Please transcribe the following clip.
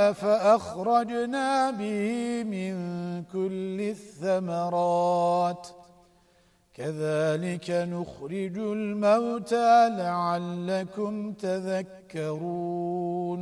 فأخرجنا به من كل الثمرات. كذلك نخرج الموتى لعلكم تذكرون.